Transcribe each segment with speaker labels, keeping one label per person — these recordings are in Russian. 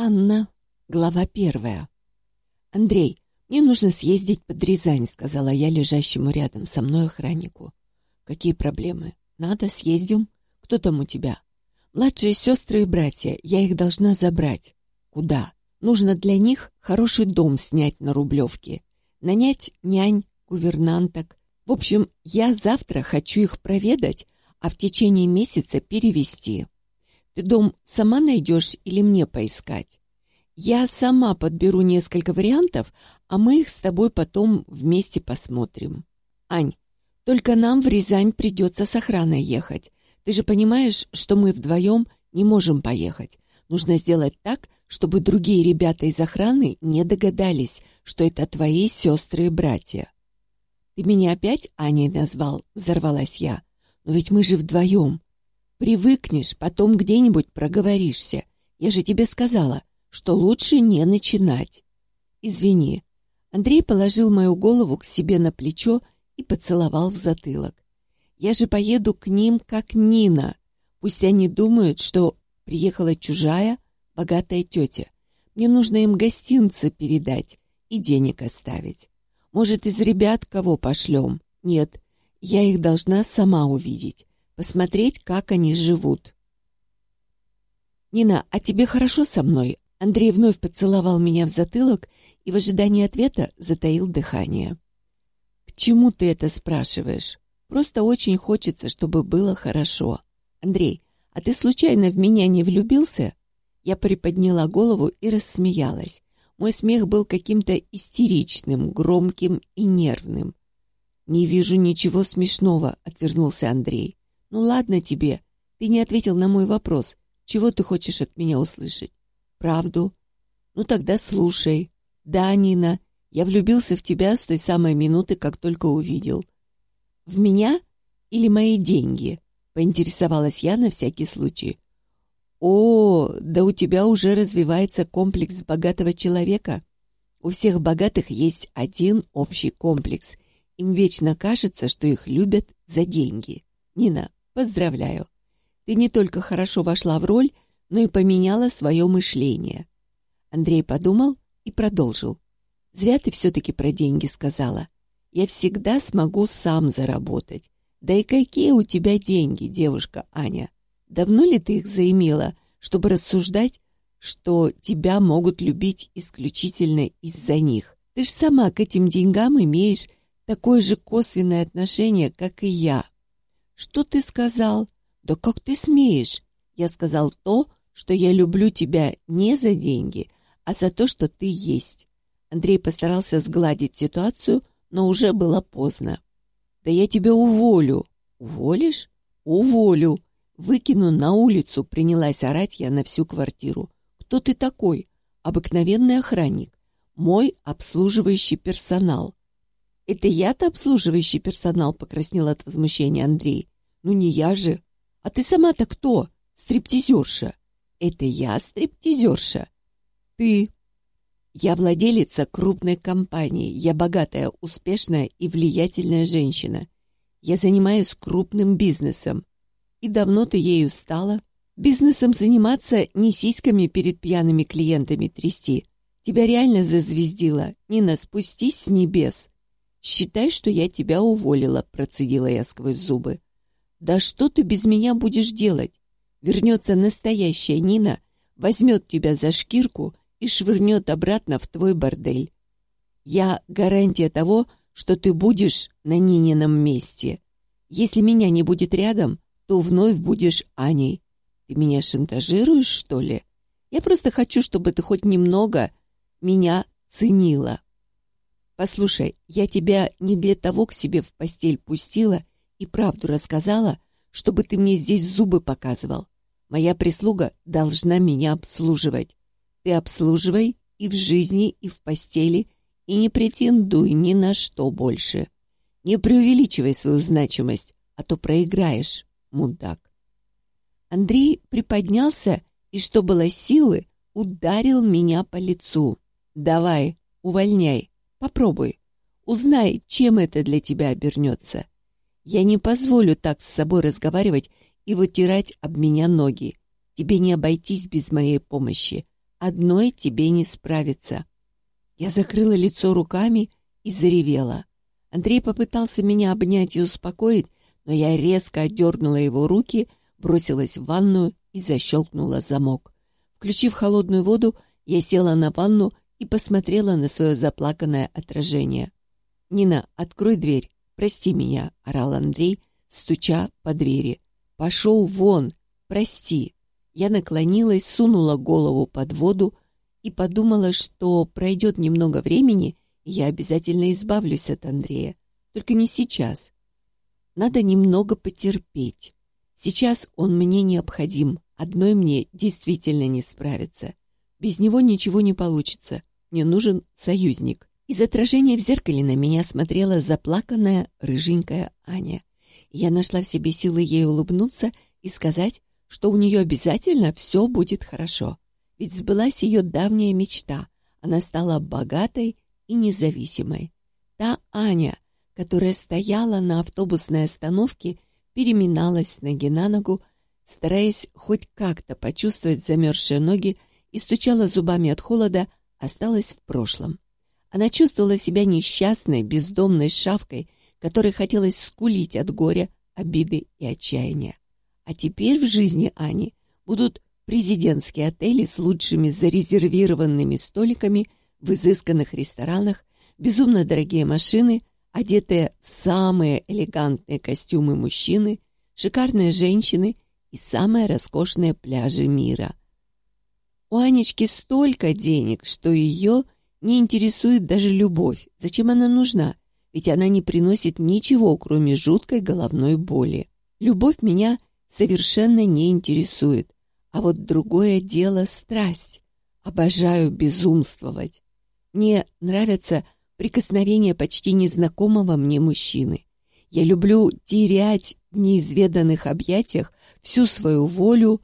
Speaker 1: Анна, глава первая. «Андрей, мне нужно съездить под Рязань», — сказала я лежащему рядом со мной охраннику. «Какие проблемы? Надо, съездим. Кто там у тебя?» «Младшие сестры и братья. Я их должна забрать». «Куда?» «Нужно для них хороший дом снять на Рублевке. Нанять нянь, гувернанток. В общем, я завтра хочу их проведать, а в течение месяца перевести. Ты дом сама найдешь или мне поискать? Я сама подберу несколько вариантов, а мы их с тобой потом вместе посмотрим. Ань, только нам в Рязань придется с охраной ехать. Ты же понимаешь, что мы вдвоем не можем поехать. Нужно сделать так, чтобы другие ребята из охраны не догадались, что это твои сестры и братья. «Ты меня опять Аней назвал?» — взорвалась я. «Но ведь мы же вдвоем. Привыкнешь, потом где-нибудь проговоришься. Я же тебе сказала, что лучше не начинать. Извини. Андрей положил мою голову к себе на плечо и поцеловал в затылок. Я же поеду к ним, как Нина. Пусть они думают, что приехала чужая, богатая тетя. Мне нужно им гостинцы передать и денег оставить. Может, из ребят кого пошлем? Нет, я их должна сама увидеть посмотреть, как они живут. «Нина, а тебе хорошо со мной?» Андрей вновь поцеловал меня в затылок и в ожидании ответа затаил дыхание. «К чему ты это спрашиваешь? Просто очень хочется, чтобы было хорошо. Андрей, а ты случайно в меня не влюбился?» Я приподняла голову и рассмеялась. Мой смех был каким-то истеричным, громким и нервным. «Не вижу ничего смешного», — отвернулся Андрей. «Ну ладно тебе, ты не ответил на мой вопрос. Чего ты хочешь от меня услышать? Правду? Ну тогда слушай. Да, Нина, я влюбился в тебя с той самой минуты, как только увидел. В меня или мои деньги?» Поинтересовалась я на всякий случай. «О, да у тебя уже развивается комплекс богатого человека. У всех богатых есть один общий комплекс. Им вечно кажется, что их любят за деньги. Нина, Поздравляю. Ты не только хорошо вошла в роль, но и поменяла свое мышление. Андрей подумал и продолжил. Зря ты все-таки про деньги сказала. Я всегда смогу сам заработать. Да и какие у тебя деньги, девушка Аня? Давно ли ты их заимела, чтобы рассуждать, что тебя могут любить исключительно из-за них? Ты ж сама к этим деньгам имеешь такое же косвенное отношение, как и я. «Что ты сказал?» «Да как ты смеешь?» «Я сказал то, что я люблю тебя не за деньги, а за то, что ты есть». Андрей постарался сгладить ситуацию, но уже было поздно. «Да я тебя уволю». «Уволишь?» «Уволю». Выкину на улицу, принялась орать я на всю квартиру. «Кто ты такой?» «Обыкновенный охранник. Мой обслуживающий персонал. «Это я-то обслуживающий персонал?» — покраснел от возмущения Андрей. «Ну не я же. А ты сама-то кто? Стриптизерша?» «Это я стриптизерша?» «Ты?» «Я владелица крупной компании. Я богатая, успешная и влиятельная женщина. Я занимаюсь крупным бизнесом. И давно ты ею стала?» «Бизнесом заниматься, не сиськами перед пьяными клиентами трясти. Тебя реально зазвездило. Нина, спустись с небес!» «Считай, что я тебя уволила», — процедила я сквозь зубы. «Да что ты без меня будешь делать? Вернется настоящая Нина, возьмет тебя за шкирку и швырнет обратно в твой бордель. Я гарантия того, что ты будешь на Нинином месте. Если меня не будет рядом, то вновь будешь Аней. Ты меня шантажируешь, что ли? Я просто хочу, чтобы ты хоть немного меня ценила». Послушай, я тебя не для того к себе в постель пустила и правду рассказала, чтобы ты мне здесь зубы показывал. Моя прислуга должна меня обслуживать. Ты обслуживай и в жизни, и в постели, и не претендуй ни на что больше. Не преувеличивай свою значимость, а то проиграешь, мудак. Андрей приподнялся и, что было силы, ударил меня по лицу. «Давай, увольняй, Попробуй. Узнай, чем это для тебя обернется. Я не позволю так с собой разговаривать и вытирать об меня ноги. Тебе не обойтись без моей помощи. одной тебе не справиться. Я закрыла лицо руками и заревела. Андрей попытался меня обнять и успокоить, но я резко отдернула его руки, бросилась в ванную и защелкнула замок. Включив холодную воду, я села на ванну и посмотрела на свое заплаканное отражение. «Нина, открой дверь, прости меня», — орал Андрей, стуча по двери. «Пошел вон, прости». Я наклонилась, сунула голову под воду и подумала, что пройдет немного времени, и я обязательно избавлюсь от Андрея. Только не сейчас. Надо немного потерпеть. Сейчас он мне необходим. Одной мне действительно не справиться. Без него ничего не получится. Мне нужен союзник. Из отражения в зеркале на меня смотрела заплаканная рыженькая Аня. Я нашла в себе силы ей улыбнуться и сказать, что у нее обязательно все будет хорошо. Ведь сбылась ее давняя мечта. Она стала богатой и независимой. Та Аня, которая стояла на автобусной остановке, переминалась с ноги на ногу, стараясь хоть как-то почувствовать замерзшие ноги и стучала зубами от холода, осталась в прошлом. Она чувствовала себя несчастной, бездомной шавкой, которой хотелось скулить от горя, обиды и отчаяния. А теперь в жизни Ани будут президентские отели с лучшими зарезервированными столиками в изысканных ресторанах, безумно дорогие машины, одетые в самые элегантные костюмы мужчины, шикарные женщины и самые роскошные пляжи мира. У Анечки столько денег, что ее не интересует даже любовь. Зачем она нужна? Ведь она не приносит ничего, кроме жуткой головной боли. Любовь меня совершенно не интересует. А вот другое дело — страсть. Обожаю безумствовать. Мне нравятся прикосновения почти незнакомого мне мужчины. Я люблю терять в неизведанных объятиях всю свою волю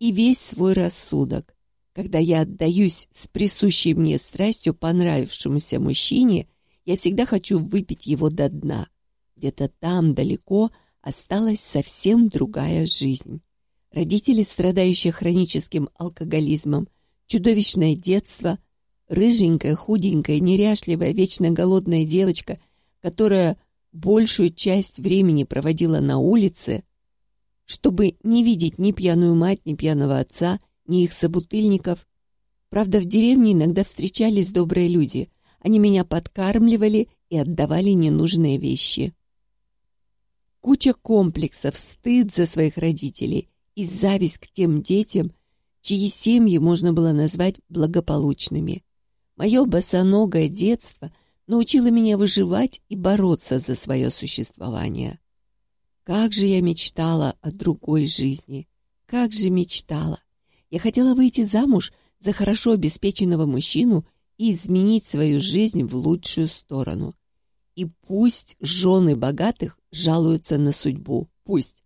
Speaker 1: и весь свой рассудок. Когда я отдаюсь с присущей мне страстью понравившемуся мужчине, я всегда хочу выпить его до дна. Где-то там, далеко, осталась совсем другая жизнь. Родители, страдающие хроническим алкоголизмом, чудовищное детство, рыженькая, худенькая, неряшливая, вечно голодная девочка, которая большую часть времени проводила на улице, чтобы не видеть ни пьяную мать, ни пьяного отца, ни их собутыльников. Правда, в деревне иногда встречались добрые люди. Они меня подкармливали и отдавали ненужные вещи. Куча комплексов, стыд за своих родителей и зависть к тем детям, чьи семьи можно было назвать благополучными. Мое босоногое детство научило меня выживать и бороться за свое существование. Как же я мечтала о другой жизни! Как же мечтала! Я хотела выйти замуж за хорошо обеспеченного мужчину и изменить свою жизнь в лучшую сторону. И пусть жены богатых жалуются на судьбу. Пусть.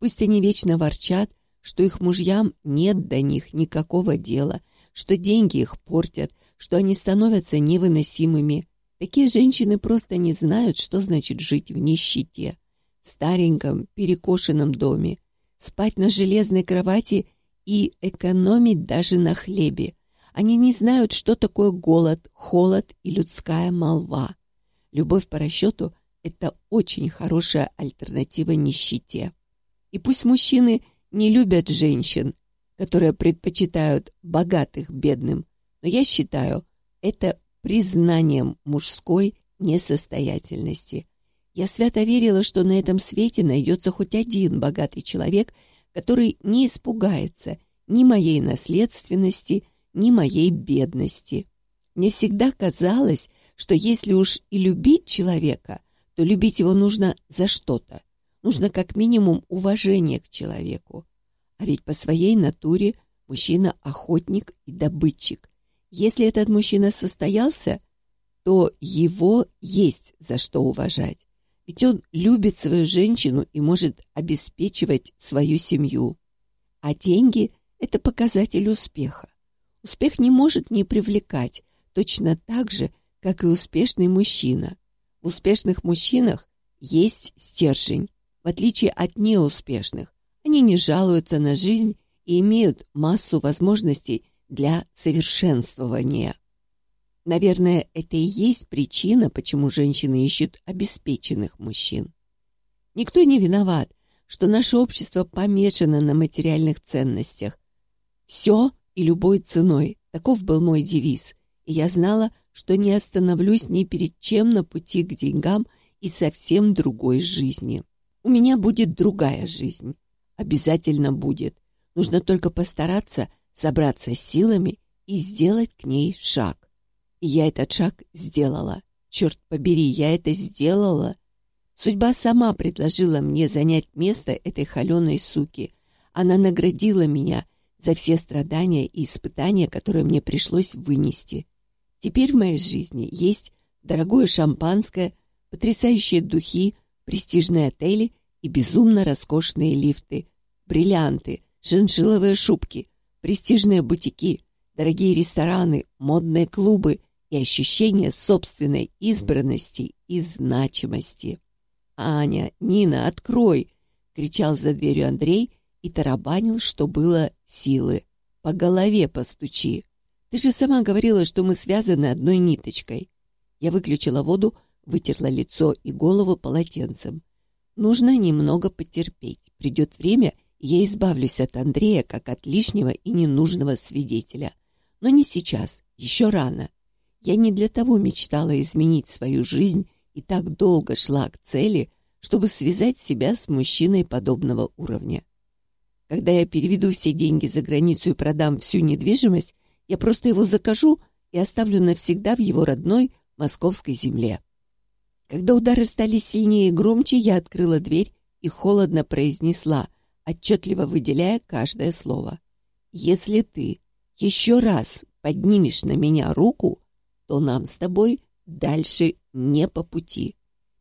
Speaker 1: Пусть они вечно ворчат, что их мужьям нет до них никакого дела, что деньги их портят, что они становятся невыносимыми. Такие женщины просто не знают, что значит жить в нищете, в стареньком, перекошенном доме, спать на железной кровати и экономить даже на хлебе. Они не знают, что такое голод, холод и людская молва. Любовь по расчету – это очень хорошая альтернатива нищете. И пусть мужчины не любят женщин, которые предпочитают богатых бедным, но я считаю это признанием мужской несостоятельности. Я свято верила, что на этом свете найдется хоть один богатый человек – который не испугается ни моей наследственности, ни моей бедности. Мне всегда казалось, что если уж и любить человека, то любить его нужно за что-то. Нужно как минимум уважение к человеку. А ведь по своей натуре мужчина охотник и добытчик. Если этот мужчина состоялся, то его есть за что уважать. Ведь он любит свою женщину и может обеспечивать свою семью. А деньги – это показатель успеха. Успех не может не привлекать, точно так же, как и успешный мужчина. В успешных мужчинах есть стержень, в отличие от неуспешных. Они не жалуются на жизнь и имеют массу возможностей для совершенствования. Наверное, это и есть причина, почему женщины ищут обеспеченных мужчин. Никто не виноват, что наше общество помешано на материальных ценностях. Все и любой ценой. Таков был мой девиз. И я знала, что не остановлюсь ни перед чем на пути к деньгам и совсем другой жизни. У меня будет другая жизнь. Обязательно будет. Нужно только постараться собраться с силами и сделать к ней шаг. И я этот шаг сделала. Черт побери, я это сделала. Судьба сама предложила мне занять место этой холеной суки. Она наградила меня за все страдания и испытания, которые мне пришлось вынести. Теперь в моей жизни есть дорогое шампанское, потрясающие духи, престижные отели и безумно роскошные лифты, бриллианты, шиншилловые шубки, престижные бутики, дорогие рестораны, модные клубы и ощущение собственной избранности и значимости. «Аня, Нина, открой!» — кричал за дверью Андрей и тарабанил, что было силы. «По голове постучи! Ты же сама говорила, что мы связаны одной ниточкой!» Я выключила воду, вытерла лицо и голову полотенцем. Нужно немного потерпеть. Придет время, и я избавлюсь от Андрея, как от лишнего и ненужного свидетеля. Но не сейчас, еще рано. Я не для того мечтала изменить свою жизнь и так долго шла к цели, чтобы связать себя с мужчиной подобного уровня. Когда я переведу все деньги за границу и продам всю недвижимость, я просто его закажу и оставлю навсегда в его родной московской земле. Когда удары стали сильнее и громче, я открыла дверь и холодно произнесла, отчетливо выделяя каждое слово. «Если ты еще раз поднимешь на меня руку, то нам с тобой дальше не по пути.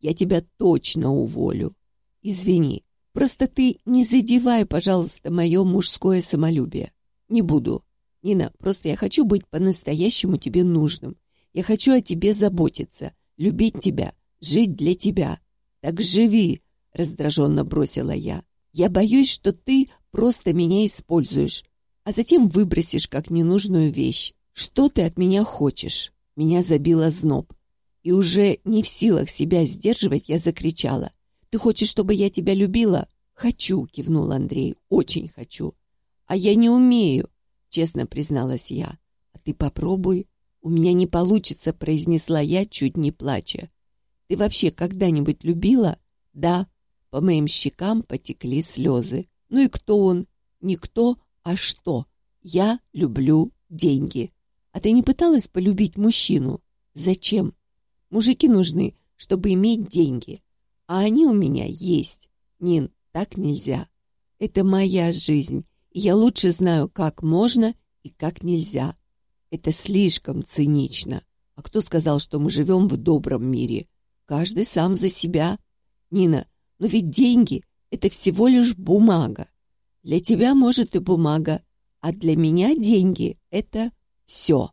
Speaker 1: Я тебя точно уволю. Извини, просто ты не задевай, пожалуйста, мое мужское самолюбие. Не буду. Нина, просто я хочу быть по-настоящему тебе нужным. Я хочу о тебе заботиться, любить тебя, жить для тебя. Так живи, раздраженно бросила я. Я боюсь, что ты просто меня используешь, а затем выбросишь как ненужную вещь. Что ты от меня хочешь? Меня забило зноб. И уже не в силах себя сдерживать, я закричала. «Ты хочешь, чтобы я тебя любила?» «Хочу», — кивнул Андрей, — «очень хочу». «А я не умею», — честно призналась я. «А ты попробуй». «У меня не получится», — произнесла я, чуть не плача. «Ты вообще когда-нибудь любила?» «Да». По моим щекам потекли слезы. «Ну и кто он?» «Никто, а что?» «Я люблю деньги». А ты не пыталась полюбить мужчину? Зачем? Мужики нужны, чтобы иметь деньги. А они у меня есть. Нин, так нельзя. Это моя жизнь, и я лучше знаю, как можно и как нельзя. Это слишком цинично. А кто сказал, что мы живем в добром мире? Каждый сам за себя. Нина, но ведь деньги — это всего лишь бумага. Для тебя, может, и бумага, а для меня деньги — это все.